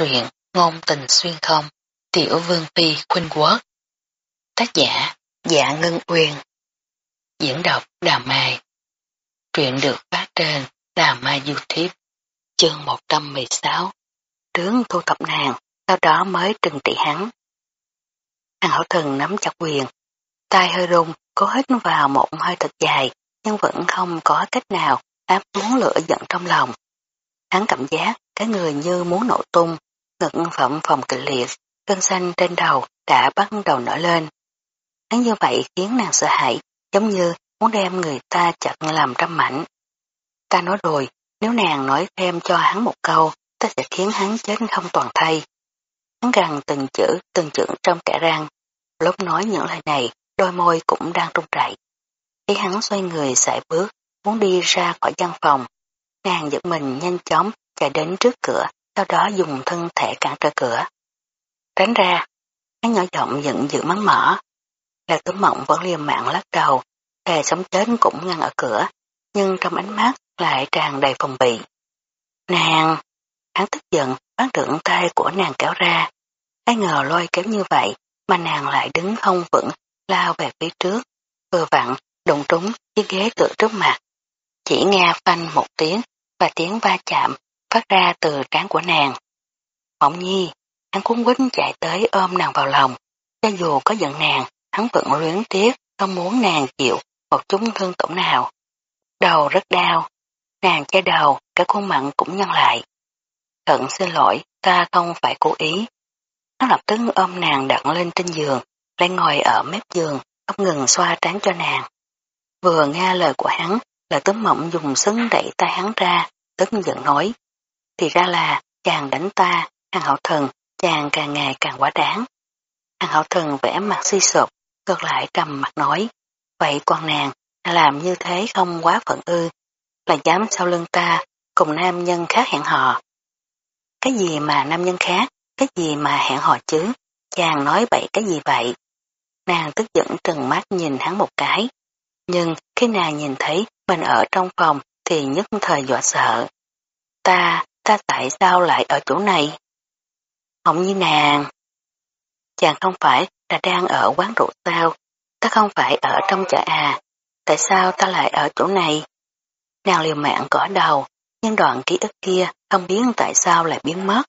truyện Ngôn tình xuyên không Tiểu Vương Phi Khuynh Quốc. Tác giả Dạ Ngân Uyên. Diễn đọc Đà Mai. Truyện được phát trên Đà Mai Youtube. Chương 116 Tướng thu thập nàng Sau đó mới trừng trị hắn. Hàng hậu thần nắm chặt quyền. Tay hơi rung cố hít vào một hơi thật dài nhưng vẫn không có cách nào áp xuống lửa giận trong lòng. Hắn cảm giác cái người như muốn nổ tung, ngực phẩm phòng kịch liệt, cơn xanh trên đầu đã bắt đầu nổi lên. Hắn như vậy khiến nàng sợ hãi, giống như muốn đem người ta chặt làm trăm mảnh. Ta nói rồi, nếu nàng nói thêm cho hắn một câu, ta sẽ khiến hắn chết không toàn thay. Hắn gằn từng chữ, từng chữ trong cả răng. Lúc nói những lời này, đôi môi cũng đang trung trại. Khi hắn xoay người sải bước, muốn đi ra khỏi văn phòng, nàng giật mình nhanh chóng chạy đến trước cửa, sau đó dùng thân thể cản trở cửa. Tránh ra, hắn nhỏ giọng giận dữ mắng mỏ. Là tấm mộng vẫn liềm mạng lắc đầu, thề sống chết cũng ngăn ở cửa, nhưng trong ánh mắt lại tràn đầy phòng bị. Nàng! Hắn tức giận, bán trưởng tay của nàng kéo ra. Ai ngờ lôi kéo như vậy, mà nàng lại đứng không vững, lao về phía trước. Vừa vặn, đụng trúng chiếc ghế tựa trước mặt. Chỉ nghe phanh một tiếng và tiếng va chạm phát ra từ trán của nàng. Mộng nhi, hắn cuốn quýnh chạy tới ôm nàng vào lòng. Cho dù có giận nàng, hắn vẫn luyến tiếc, không muốn nàng chịu một chút thương tổn nào. Đầu rất đau, nàng che đầu, cả khuôn mặn cũng nhăn lại. Thận xin lỗi, ta không phải cố ý. Hắn lập tức ôm nàng đặt lên trên giường, lại ngồi ở mép giường, không ngừng xoa trán cho nàng. Vừa nghe lời của hắn, là tấm mộng dùng sấn đẩy tay hắn ra, tức giận nói. Thì ra là, chàng đánh ta, hàng hậu thần, chàng càng ngày càng quá đáng. Hàng hậu thần vẽ mặt suy sụp, ngược lại trầm mặt nói. Vậy con nàng, làm như thế không quá phận ư, là dám sau lưng ta, cùng nam nhân khác hẹn hò. Cái gì mà nam nhân khác, cái gì mà hẹn hò chứ, chàng nói bậy cái gì vậy? Nàng tức giận trừng mắt nhìn hắn một cái. Nhưng khi nàng nhìn thấy mình ở trong phòng thì nhất thời dọa sợ. Ta, ta tại sao lại ở chỗ này? Không như nàng. Chàng không phải là đang ở quán rượu sao? Ta không phải ở trong chợ à? Tại sao ta lại ở chỗ này? Nàng liều mạng cỏ đầu, nhưng đoạn ký ức kia không biết tại sao lại biến mất.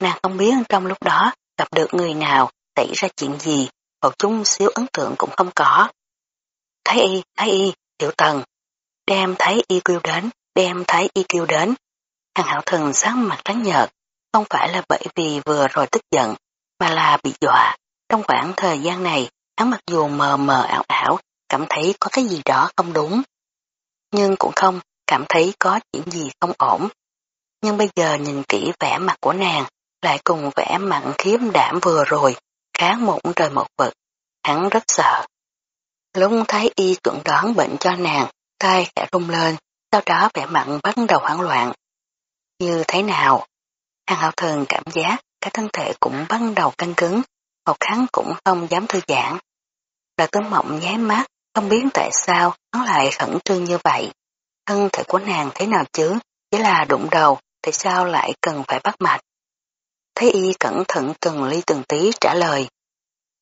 Nàng không biết trong lúc đó gặp được người nào xảy ra chuyện gì, một chút xíu ấn tượng cũng không có. Thái y, thái y, tiểu tần. Đem thấy y kêu đến, đem thấy y kêu đến. Hàng hảo thần sáng mặt trắng nhợt, không phải là bởi vì vừa rồi tức giận, mà là bị dọa. Trong khoảng thời gian này, hắn mặc dù mờ mờ ảo ảo, cảm thấy có cái gì đó không đúng. Nhưng cũng không cảm thấy có chuyện gì không ổn. Nhưng bây giờ nhìn kỹ vẻ mặt của nàng, lại cùng vẻ mặn khiếm đảm vừa rồi, khá một trời một vực, hắn rất sợ. Lúc thấy y chuẩn đoán bệnh cho nàng, tay khẽ rung lên, sau đó vẻ mặn bắt đầu hoảng loạn. Như thế nào? Hàng hậu thần cảm giác cả thân thể cũng bắt đầu căng cứng, một kháng cũng không dám thư giãn. Là tấm mộng nháy mắt, không biết tại sao hắn lại khẩn trương như vậy. Thân thể của nàng thế nào chứ, chỉ là đụng đầu, tại sao lại cần phải bắt mạch? Thế y cẩn thận từng ly từng tí trả lời.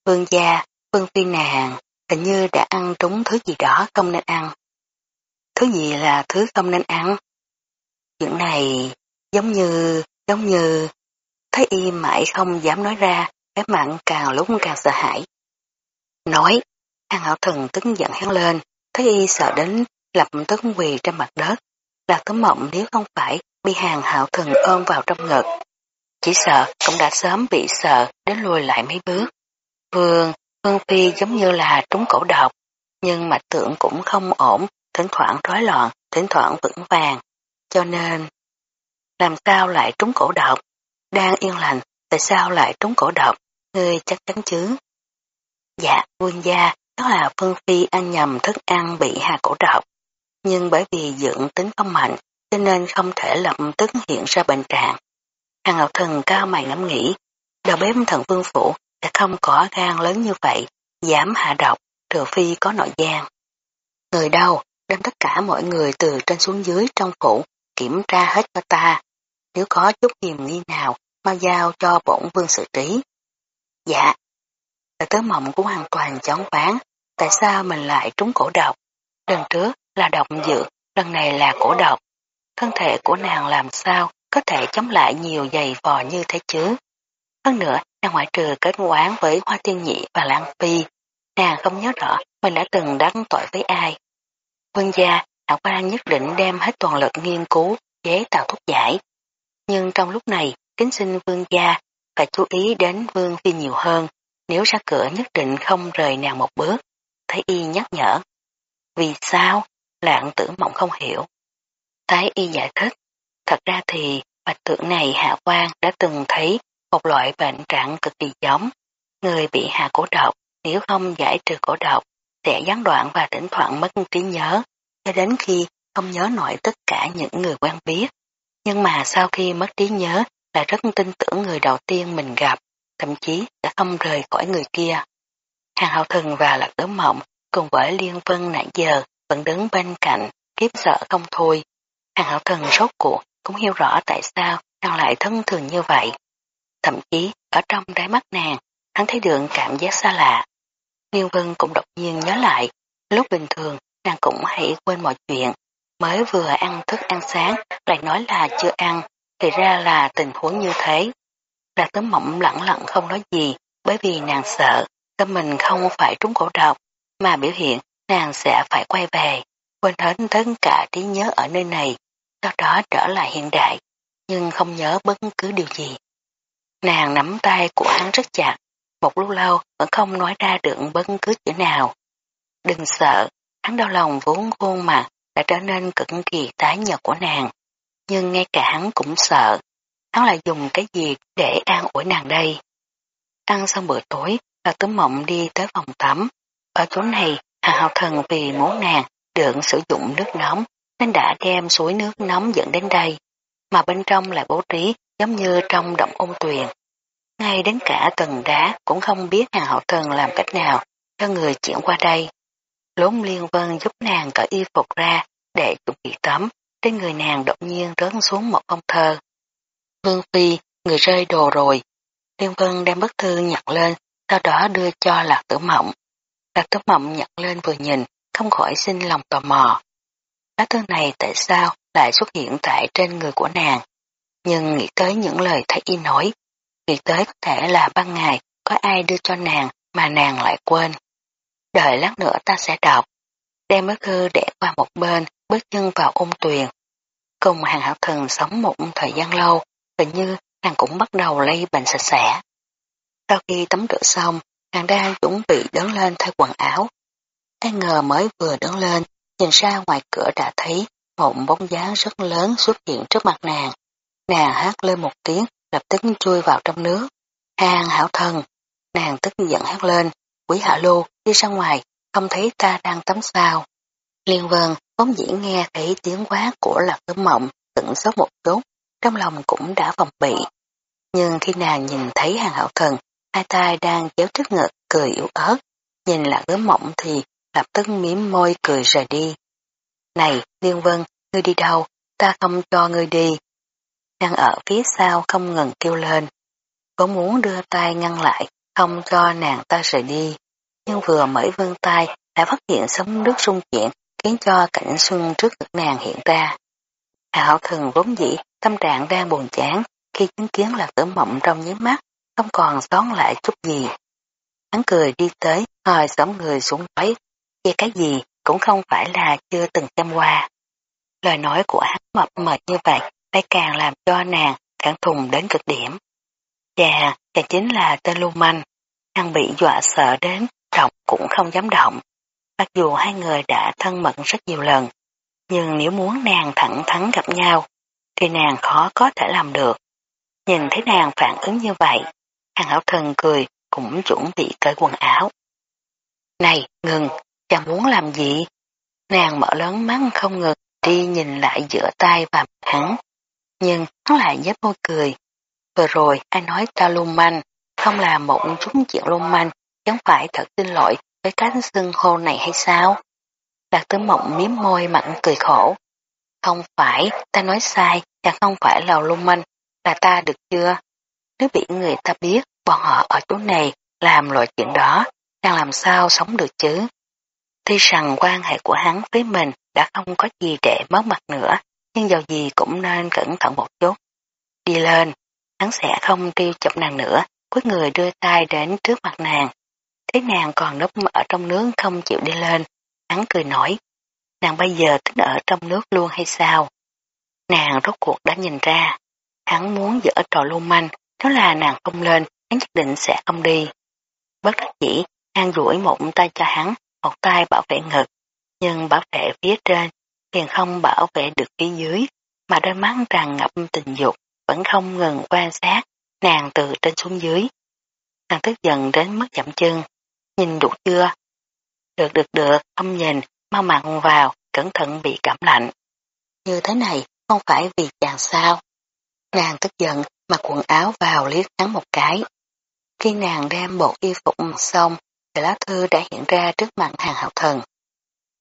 Vương gia, vương phi nàng, hình như đã ăn trúng thứ gì đó không nên ăn. Thứ gì là thứ không nên ăn? Chuyện này giống như, giống như, thấy y mãi không dám nói ra, cái mặn càng lúc càng sợ hãi. Nói, hàng hảo thần tức giận hắn lên, thấy y sợ đến lập tức quỳ trên mặt đất. Lạc tấm mộng nếu không phải bị hàng hạo thần ôm vào trong ngực. Chỉ sợ cũng đã sớm bị sợ đến lùi lại mấy bước. Vương, Vương Phi giống như là trúng cổ độc, nhưng mạch tượng cũng không ổn, thỉnh thoảng rối loạn, thỉnh thoảng vững vàng. Cho nên, làm sao lại trúng cổ độc? Đang yên lành, tại sao lại trúng cổ độc? Ngươi chắc chắn chứ? Dạ, quân gia, đó là Phương Phi ăn nhầm thức ăn bị hạ cổ độc. Nhưng bởi vì dưỡng tính không mạnh, cho nên không thể lập tức hiện ra bệnh trạng. Hàng Ngọc Thần cao mày ngẫm nghĩ, đầu bếp thần vương phủ sẽ không có gan lớn như vậy, dám hạ độc, trừ phi có nội gian. Người đâu, đem tất cả mọi người từ trên xuống dưới trong phủ, kiểm tra hết cho ta. Nếu có chút hiềm nghi nào, mau giao cho bổn vương xử trí. Dạ. Tại tớ mộng cũng hoàn toàn chóng ván, tại sao mình lại trúng cổ độc? Lần trước là độc dược, lần này là cổ độc. Thân thể của nàng làm sao có thể chống lại nhiều giày vò như thế chứ? Hơn nữa, nàng ngoại trừ kết quán với Hoa Tiên Nhị và Lan Phi, nàng không nhớ rõ mình đã từng đắc tội với ai. Vương gia, Hạ quan nhất định đem hết toàn lực nghiên cứu chế tạo thuốc giải. Nhưng trong lúc này, kính xin vương gia phải chú ý đến vương phi nhiều hơn, nếu ra cửa nhất định không rời nàng một bước. Thái y nhắc nhở. Vì sao? Lạng tử mộng không hiểu. Thái y giải thích. Thật ra thì bạch tượng này hạ quan đã từng thấy một loại bệnh trạng cực kỳ giống. Người bị hạ cổ độc, nếu không giải trừ cổ độc, sẽ gián đoạn và thỉnh thoảng mất trí nhớ, cho đến khi không nhớ nổi tất cả những người quen biết. Nhưng mà sau khi mất trí nhớ là rất tin tưởng người đầu tiên mình gặp, thậm chí đã không rời khỏi người kia. Hàng hậu thần và lạc tớ mộng cùng với Liên Vân nãy giờ vẫn đứng bên cạnh, kiếp sợ không thôi. Hàng hậu thần rốt cuộc cũng hiểu rõ tại sao nàng lại thân thường như vậy. Thậm chí ở trong đáy mắt nàng, hắn thấy được cảm giác xa lạ. Liên Vân cũng đột nhiên nhớ lại, lúc bình thường nàng cũng hãy quên mọi chuyện, mới vừa ăn thức ăn sáng lại nói là chưa ăn, thì ra là tình huống như thế. Lạc tấm mộng lặng lặng không nói gì, bởi vì nàng sợ, tâm mình không phải trúng cổ độc, mà biểu hiện nàng sẽ phải quay về, quên hết tất cả trí nhớ ở nơi này, sau đó trở lại hiện đại, nhưng không nhớ bất cứ điều gì. Nàng nắm tay của hắn rất chặt, một lúc lâu vẫn không nói ra được bất cứ chữ nào. Đừng sợ, hắn đau lòng vốn khuôn mặt đã trở nên cực kỳ tái nhợt của nàng, nhưng ngay cả hắn cũng sợ, hắn lại dùng cái gì để an ủi nàng đây. Ăn xong bữa tối, Hà Tứ mộng đi tới phòng tắm. Ở chỗ này, Hà Hào Thần vì muốn nàng được sử dụng nước nóng nên đã đem suối nước nóng dẫn đến đây, mà bên trong lại bố trí giống như trong động ôn tuyền. Ngay đến cả tầng đá cũng không biết Hà Hạo Thần làm cách nào cho người chuyển qua đây. Lốn liên vân giúp nàng cởi y phục ra để chuẩn bị tắm, trên người nàng đột nhiên rớt xuống một phong thơ. Vương Phi, người rơi đồ rồi. Liên Vân đem bức thư nhặt lên, sau đó đưa cho Lạc Tử Mộng. Lạc Tử Mộng nhặt lên vừa nhìn, không khỏi xin lòng tò mò. Lá thư này tại sao lại xuất hiện tại trên người của nàng? Nhưng nghĩ tới những lời thấy y nói, nghĩ tới có thể là ban ngày có ai đưa cho nàng mà nàng lại quên. Đợi lát nữa ta sẽ đọc. Đem bức thư để qua một bên, bước chân vào ôn tuyền. Cùng hàng hảo thần sống một thời gian lâu, hình như nàng cũng bắt đầu lây bệnh sạch sẽ. Sau khi tắm rửa xong, nàng đang chuẩn bị đứng lên thay quần áo. Ai ngờ mới vừa đứng lên, nhìn ra ngoài cửa đã thấy một bóng dáng rất lớn xuất hiện trước mặt nàng. Nàng hát lên một tiếng, lập tức chui vào trong nước. Hàng hảo thần, nàng tức giận hát lên, quý hạ lô, đi ra ngoài, không thấy ta đang tắm sao. Liên vân, vốn dĩ nghe thấy tiếng quá của lạc tử mộng, tận sốt một chút, trong lòng cũng đã phòng bị. Nhưng khi nàng nhìn thấy hàng hậu thần, hai tay đang chéo trước ngực, cười yếu ớt, nhìn lạc tử mộng thì lập tức miếm môi cười rời đi. Này, Liên Vân, ngươi đi đâu, ta không cho ngươi đi. Đang ở phía sau không ngừng kêu lên. Có muốn đưa tay ngăn lại, không cho nàng ta rời đi. Nhưng vừa mới vươn tay đã phát hiện sấm nước sung chuyển khiến cho cảnh xuân trước ngực nàng hiện ra. Hảo thần vốn dĩ, tâm trạng đang buồn chán khi chứng kiến là tử mộng trong nhí mắt, không còn xón lại chút gì. Hắn cười đi tới, ngồi xóm người xuống nói, về cái gì cũng không phải là chưa từng xem qua. Lời nói của hắn mập mệt như vậy, lại càng làm cho nàng cảm thùng đến cực điểm. Chà, chàng chính là tên lưu manh, hắn bị dọa sợ đến, động cũng không dám động. Mặc dù hai người đã thân mật rất nhiều lần, nhưng nếu muốn nàng thẳng thắn gặp nhau, thì nàng khó có thể làm được. Nhìn thấy nàng phản ứng như vậy, hàng hảo thần cười cũng chuẩn bị cởi quần áo. Này, ngừng, chàng muốn làm gì? Nàng mở lớn mắt không ngừng đi nhìn lại giữa tay và hắn. Nhưng hắn lại nhếch môi cười. Vừa rồi ai nói ta lung manh, không là một chút chuyện lung manh, chẳng phải thật xin lỗi với cái xưng hô này hay sao? Lạc tướng mộng miếm môi mặn cười khổ. Không phải, ta nói sai, chẳng không phải là lung manh, là ta được chưa? nếu bị người ta biết bọn họ ở chỗ này làm loại chuyện đó, đang làm sao sống được chứ. Tuy rằng quan hệ của hắn với mình đã không có gì để mất mặt nữa, nhưng dầu gì cũng nên cẩn thận một chút. Đi lên, hắn sẽ không tiêu chậm nàng nữa, cuối người đưa tay đến trước mặt nàng. Thấy nàng còn núp ở trong nước không chịu đi lên, hắn cười nói, nàng bây giờ tính ở trong nước luôn hay sao? Nàng rốt cuộc đã nhìn ra, hắn muốn dỡ trò lưu manh, nếu là nàng không lên, hắn nhất định sẽ không đi. Bất đắc dĩ, nàng rủi một tay cho hắn, một tay bảo vệ ngực, nhưng bảo vệ phía trên, liền không bảo vệ được phía dưới, mà đôi mắt tràn ngập tình dục, vẫn không ngừng quan sát, nàng từ trên xuống dưới. Nàng tức giận đến mức chậm chân, nhìn đủ chưa? Được được được, không nhìn, mau mặn vào, cẩn thận bị cảm lạnh. Như thế này, không phải vì chàng sao. Nàng tức giận, mặc quần áo vào liếc hắn một cái. Khi nàng đem bộ y phục xong, thì lá thư đã hiện ra trước mặt hàng hậu thần.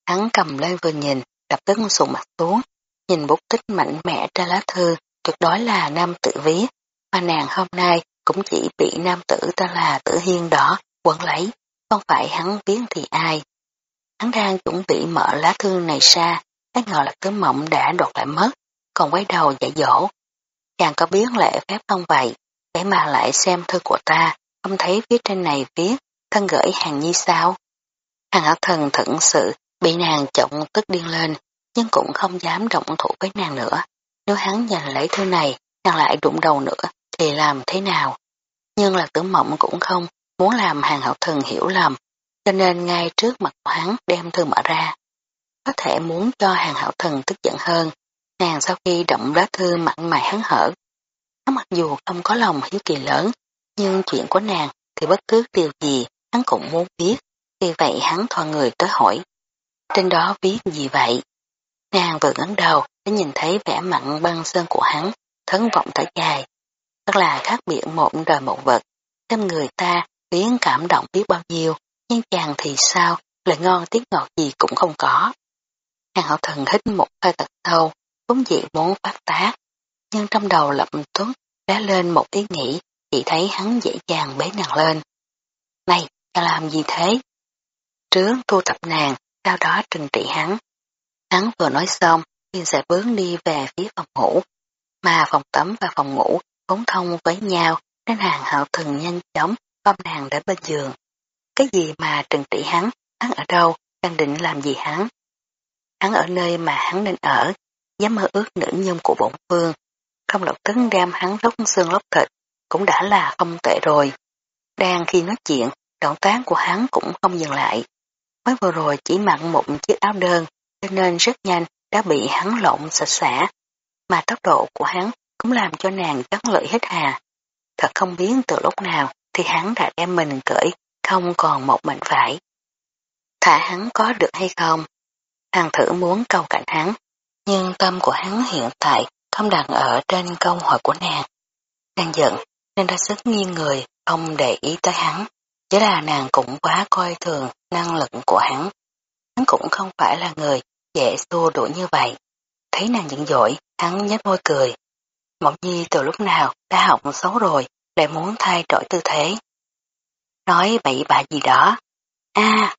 Hắn cầm lên vừa nhìn, đập tức sụn mặt xuống, nhìn bút tích mạnh mẽ trên lá thư, tuyệt đối là nam tự viết, mà nàng hôm nay cũng chỉ bị nam tử ta là tử hiên đó quấn lấy, không phải hắn biến thì ai. Hắn đang chuẩn bị mở lá thư này ra, cái ngờ là tứ mộng đã đột lại mất, còn quay đầu dạy dỗ. Chàng có biết lệ phép không vậy, để mà lại xem thư của ta, không thấy phía trên này viết, thân gửi hàng nhi sao. Hàng hảo thần thận sự, bị nàng trọng tức điên lên, nhưng cũng không dám động thủ với nàng nữa. Nếu hắn giành lấy thư này, nàng lại đụng đầu nữa, thì làm thế nào? Nhưng là tử mộng cũng không muốn làm hàng hậu thần hiểu lầm, cho nên ngay trước mặt hắn đem thư mở ra. Có thể muốn cho hàng hậu thần tức giận hơn, nàng sau khi động lá thư mặn mày hắn hở. Hắn mặc dù không có lòng hiếu kỳ lớn, nhưng chuyện của nàng thì bất cứ điều gì hắn cũng muốn biết, vì vậy hắn thoa người tới hỏi. Trên đó viết gì vậy? Nàng vừa ngẩng đầu đã nhìn thấy vẻ mặn băng sơn của hắn, thấn vọng thở dài. Thật là khác biệt một đời một vật, xem người ta biến cảm động biết bao nhiêu, nhưng chàng thì sao, lời ngon tiếng ngọt gì cũng không có. Hàng hậu thần hít một hơi thật sâu, vốn dị muốn phát tác, nhưng trong đầu lập tuấn đã lên một ý nghĩ, chỉ thấy hắn dễ dàng bế nàng lên. Này, ta làm gì thế? Trước thu thập nàng, sau đó trừng trị hắn. Hắn vừa nói xong, liền sẽ bước đi về phía phòng ngủ, mà phòng tắm và phòng ngủ vốn thông với nhau nên hàng hậu thần nhanh chóng ôm nàng đến bên giường. Cái gì mà trừng trị hắn, hắn ở đâu, đang định làm gì hắn? Hắn ở nơi mà hắn nên ở, dám mơ ước nữ nhân của bổn vương, không lập tức đem hắn lóc xương lóc thịt, cũng đã là không tệ rồi. Đang khi nói chuyện, động tác của hắn cũng không dừng lại. Mới vừa rồi chỉ mặc một chiếc áo đơn, cho nên rất nhanh đã bị hắn lộn sạch sẽ, mà tốc độ của hắn cũng làm cho nàng chấn lợi hết hà. Thật không biết từ lúc nào thì hắn đã đem mình cởi, không còn một mảnh vải. Thả hắn có được hay không? Hàng thử muốn câu cạnh hắn, nhưng tâm của hắn hiện tại không đặt ở trên câu hỏi của nàng. Nàng giận nên đã sức nghiêng người, không để ý tới hắn. Chỉ là nàng cũng quá coi thường năng lực của hắn. Hắn cũng không phải là người dễ xua đuổi như vậy. Thấy nàng giận dỗi, hắn nhếch môi cười. Mộng nhi từ lúc nào đã học xấu rồi, lại muốn thay đổi tư thế. Nói bậy bạ gì đó. a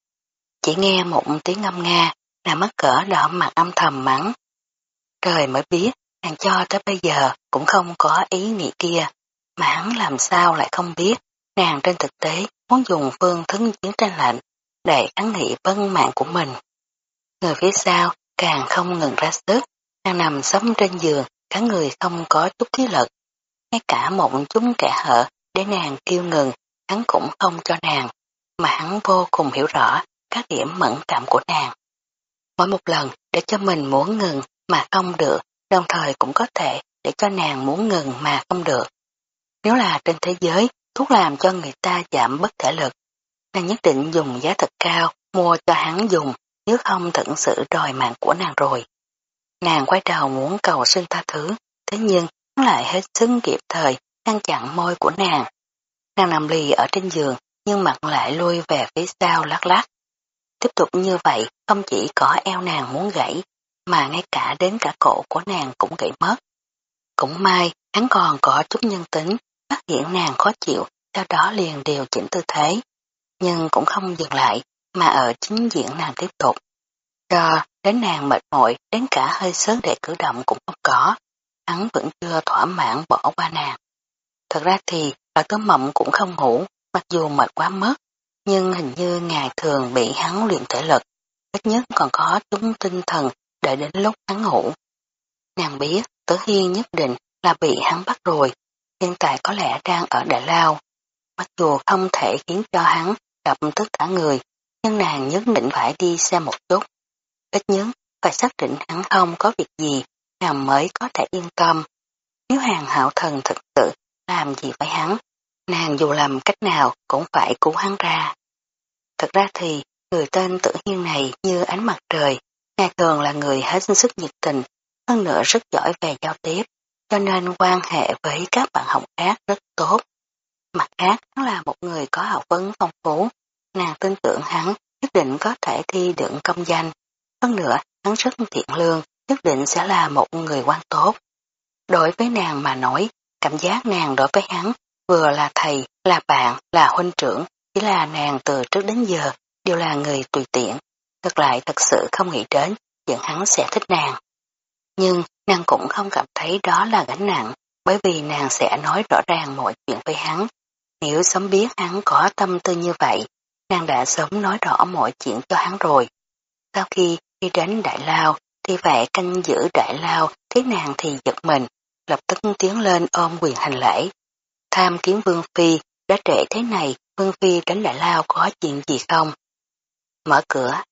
chỉ nghe một tiếng ngâm nga, là mất cỡ đỏ mặt âm thầm mắng. Trời mới biết, nàng cho tới bây giờ cũng không có ý nghĩ kia, mà hắn làm sao lại không biết, nàng trên thực tế muốn dùng phương thức chiến tranh lạnh để kháng nghị vân mạng của mình. Người phía sau càng không ngừng ra sức, nàng nằm sống trên giường, cả người không có chút khí lực. Ngay cả một chút kẻ hở để nàng kêu ngừng, hắn cũng không cho nàng, mà hắn vô cùng hiểu rõ các điểm mẫn cảm của nàng. Mỗi một lần để cho mình muốn ngừng mà không được, đồng thời cũng có thể để cho nàng muốn ngừng mà không được. Nếu là trên thế giới, thuốc làm cho người ta giảm bất thể lực, nàng nhất định dùng giá thật cao mua cho hắn dùng, nếu không thật sự đòi mạng của nàng rồi. Nàng quay đầu muốn cầu xin tha thứ, thế nhưng lại hết sức kịp thời ngăn chặn môi của nàng. Nàng nằm lì ở trên giường, nhưng mặt lại lui về phía sau lắc lắc. Tiếp tục như vậy, không chỉ có eo nàng muốn gãy, mà ngay cả đến cả cổ của nàng cũng gãy mất. Cũng may, hắn còn có chút nhân tính, phát hiện nàng khó chịu, sau đó liền điều chỉnh tư thế. Nhưng cũng không dừng lại, mà ở chính diện nàng tiếp tục. Cho đến nàng mệt mỏi, đến cả hơi sớm để cử động cũng không có. Hắn vẫn chưa thỏa mãn bỏ qua nàng. Thật ra thì, ở tớ mộng cũng không ngủ, mặc dù mệt quá mất, nhưng hình như ngày thường bị hắn luyện thể lực, ít nhất còn có chúng tinh thần đợi đến lúc hắn ngủ. Nàng biết Tử Hiên nhất định là bị hắn bắt rồi, hiện tại có lẽ đang ở Đại Lao. Mặc dù không thể khiến cho hắn gặp tất cả người, nhưng nàng nhất định phải đi xem một chút. Ít nhất phải xác định hắn không có việc gì, nàng mới có thể yên tâm. Nếu hàng hạo thần thực sự làm gì với hắn, nàng dù làm cách nào cũng phải cứu hắn ra. Thật ra thì, người tên tử hiên này như ánh mặt trời, ngày thường là người hết sức nhiệt tình, hơn nữa rất giỏi về giao tiếp, cho nên quan hệ với các bạn học khác rất tốt. Mặt khác, hắn là một người có học vấn phong phú, nàng tin tưởng hắn nhất định có thể thi được công danh. Hơn nữa, hắn rất thiện lương, nhất định sẽ là một người quan tốt. Đối với nàng mà nói, cảm giác nàng đối với hắn vừa là thầy, là bạn, là huynh trưởng, chỉ là nàng từ trước đến giờ đều là người tùy tiện. Ngược lại thật sự không nghĩ đến dẫn hắn sẽ thích nàng. Nhưng nàng cũng không cảm thấy đó là gánh nặng, bởi vì nàng sẽ nói rõ ràng mọi chuyện với hắn. Nếu sớm biết hắn có tâm tư như vậy, nàng đã sớm nói rõ mọi chuyện cho hắn rồi. Sau khi đi đến Đại Lao, thì vệ canh giữ Đại Lao thấy nàng thì giật mình, lập tức tiến lên ôm quyền hành lễ. Tham kiến Vương Phi, đã trễ thế này, Vương Phi đánh Đại Lao có chuyện gì không? Mở cửa,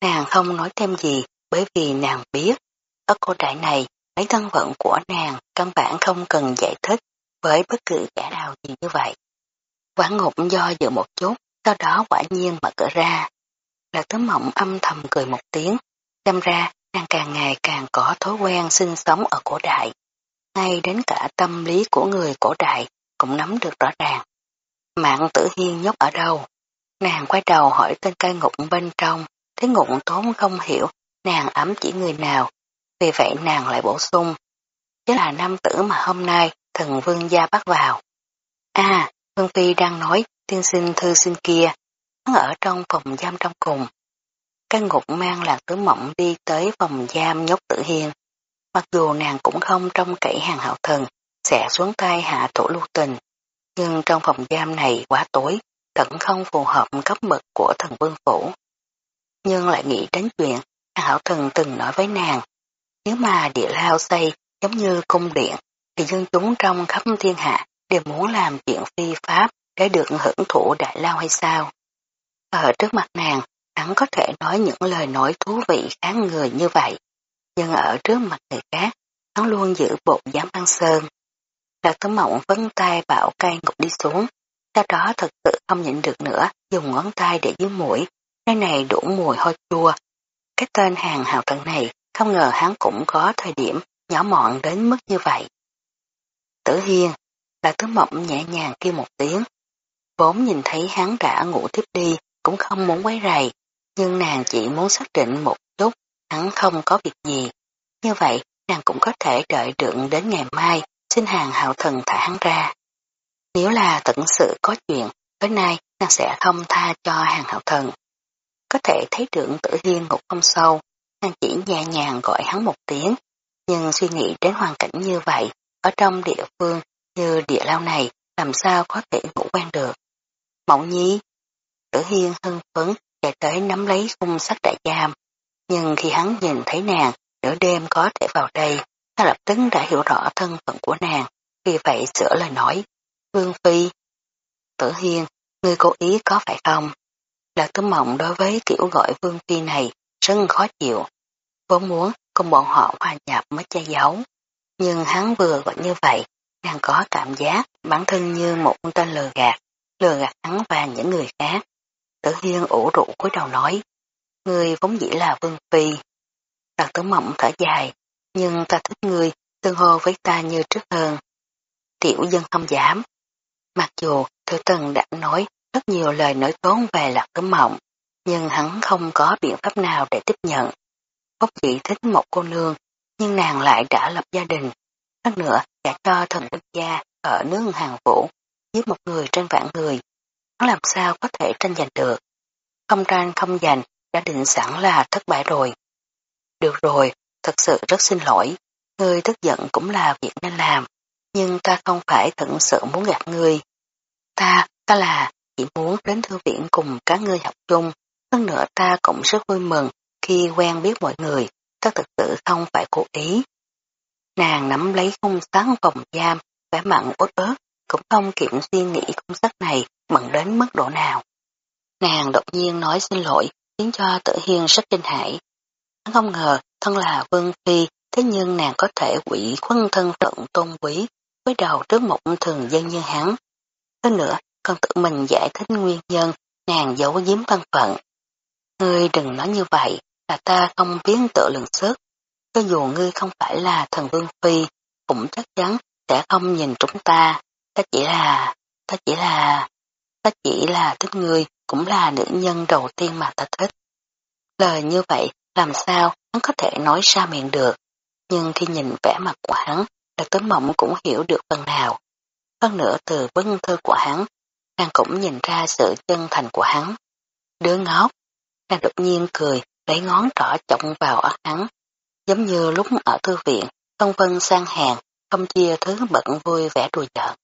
nàng không nói thêm gì bởi vì nàng biết, ở cô đại này, lấy thân phận của nàng căn bản không cần giải thích với bất cứ kẻ nào gì như vậy. Quán ngục do dự một chút, sau đó quả nhiên mở cửa ra. là tấm mộng âm thầm cười một tiếng, xem ra nàng càng ngày càng có thói quen sinh sống ở cổ đại. Ngay đến cả tâm lý của người cổ đại cũng nắm được rõ ràng. Mạng tử hiên nhốt ở đâu? Nàng quay đầu hỏi tên cai ngục bên trong, thấy ngục tốn không hiểu nàng ấm chỉ người nào, vì vậy nàng lại bổ sung. Chứ là nam tử mà hôm nay thần vương gia bắt vào. À, Vương Phi đang nói tiên sinh thư sinh kia, hắn ở trong phòng giam trong cùng. Căn ngục mang lạc tứ mộng đi tới phòng giam nhốt tử hiên. Mặc dù nàng cũng không trông cậy hàng hậu thần, sẽ xuống tay hạ thủ lưu tình. Nhưng trong phòng giam này quá tối, thật không phù hợp cấp bậc của thần vương phủ. Nhưng lại nghĩ đến chuyện hàng hậu thần từng nói với nàng, nếu mà địa lao xây giống như cung điện, thì dân chúng trong khắp thiên hạ đều muốn làm chuyện phi pháp để được hưởng thụ đại lao hay sao. Ở trước mặt nàng, hắn có thể nói những lời nói thú vị kháng người như vậy, nhưng ở trước mặt người khác, hắn luôn giữ bộ dáng băng sơn. Lạc tấm mộng vấn tay bảo cây ngục đi xuống, sau đó thật sự không nhịn được nữa, dùng ngón tay để dưới mũi, nơi này đủ mùi hôi chua. Cái tên hàng hào tận này, không ngờ hắn cũng có thời điểm nhỏ mọn đến mức như vậy. Tử Hiên, Lạc tấm mộng nhẹ nhàng kêu một tiếng, Vốn nhìn thấy hắn đã ngủ tiếp đi, cũng không muốn quấy rầy, nhưng nàng chỉ muốn xác định một chút hắn không có việc gì. Như vậy, nàng cũng có thể đợi được đến ngày mai, xin hàng hạo thần thả hắn ra. Nếu là tận sự có chuyện, tới nay nàng sẽ không tha cho hàng hạo thần. Có thể thấy được tử hiên ngục không sâu, nàng chỉ nhẹ nhàng gọi hắn một tiếng, nhưng suy nghĩ đến hoàn cảnh như vậy, ở trong địa phương như địa lao này, làm sao có thể ngủ quen được. Mộng nhi, tử hiên hưng phấn chạy tới nắm lấy khung sắt đại giam. Nhưng khi hắn nhìn thấy nàng, nửa đêm có thể vào đây, hắn lập tức đã hiểu rõ thân phận của nàng, vì vậy sửa lời nói. Vương Phi, tử hiên, ngươi cố ý có phải không? Lạc Tư mộng đối với kiểu gọi Vương Phi này rất khó chịu. Vốn muốn cùng bọn họ hòa nhập mới che giấu. Nhưng hắn vừa gọi như vậy, nàng có cảm giác bản thân như một tên lừa gạt lừa gạt hắn và những người khác. Tử Hiên ủ rũ cúi đầu nói, ngươi vốn dĩ là Vương Phi. Lạc tử mộng thở dài, nhưng ta thích ngươi, tương hô với ta như trước hơn. Tiểu dân không dám. Mặc dù Thư Tần đã nói rất nhiều lời nói tốn về lạc tử mộng, nhưng hắn không có biện pháp nào để tiếp nhận. Phúc chỉ thích một cô nương, nhưng nàng lại đã lập gia đình. Hơn nữa, gả cho thần quốc gia ở nước hàng vũ, giết một người trên vạn người. Hắn làm sao có thể tranh giành được. Không tranh không giành, đã định sẵn là thất bại rồi. Được rồi, thật sự rất xin lỗi. Ngươi tức giận cũng là việc nên làm, nhưng ta không phải thật sự muốn gặp ngươi. Ta, ta là chỉ muốn đến thư viện cùng các ngươi học chung, hơn nữa ta cũng rất vui mừng khi quen biết mọi người, ta thực sự không phải cố ý. Nàng nắm lấy khung sáng phòng giam, vẻ mặn ốt ớt, cũng không kiểm suy nghĩ khung sắc này mừng đến mức độ nào. Nàng đột nhiên nói xin lỗi, khiến cho tự hiên rất kinh hãi. Hắn không ngờ thân là Vương Phi, thế nhưng nàng có thể quỷ khuân thân phận tôn quý, với đầu trước một thường dân như hắn. Hơn nữa, còn tự mình giải thích nguyên nhân nàng giấu giếm thân phận. Ngươi đừng nói như vậy, là ta không biết tự lượng sức. Cho dù ngươi không phải là thần vương phi, cũng chắc chắn sẽ không nhìn chúng ta. Ta chỉ là, ta chỉ là, ta chỉ là thích người cũng là nữ nhân đầu tiên mà ta thích. Lời như vậy, làm sao hắn có thể nói ra miệng được. Nhưng khi nhìn vẻ mặt của hắn, Lạc Tuấn Mộng cũng hiểu được phần nào. Hơn nữa từ vân thơ của hắn, nàng cũng nhìn ra sự chân thành của hắn. Đứa ngốc, nàng đột nhiên cười, lấy ngón trỏ trọng vào ớt hắn. Giống như lúc ở thư viện, công vân sang hàng, không chia thứ bận vui vẻ đùa giỡn.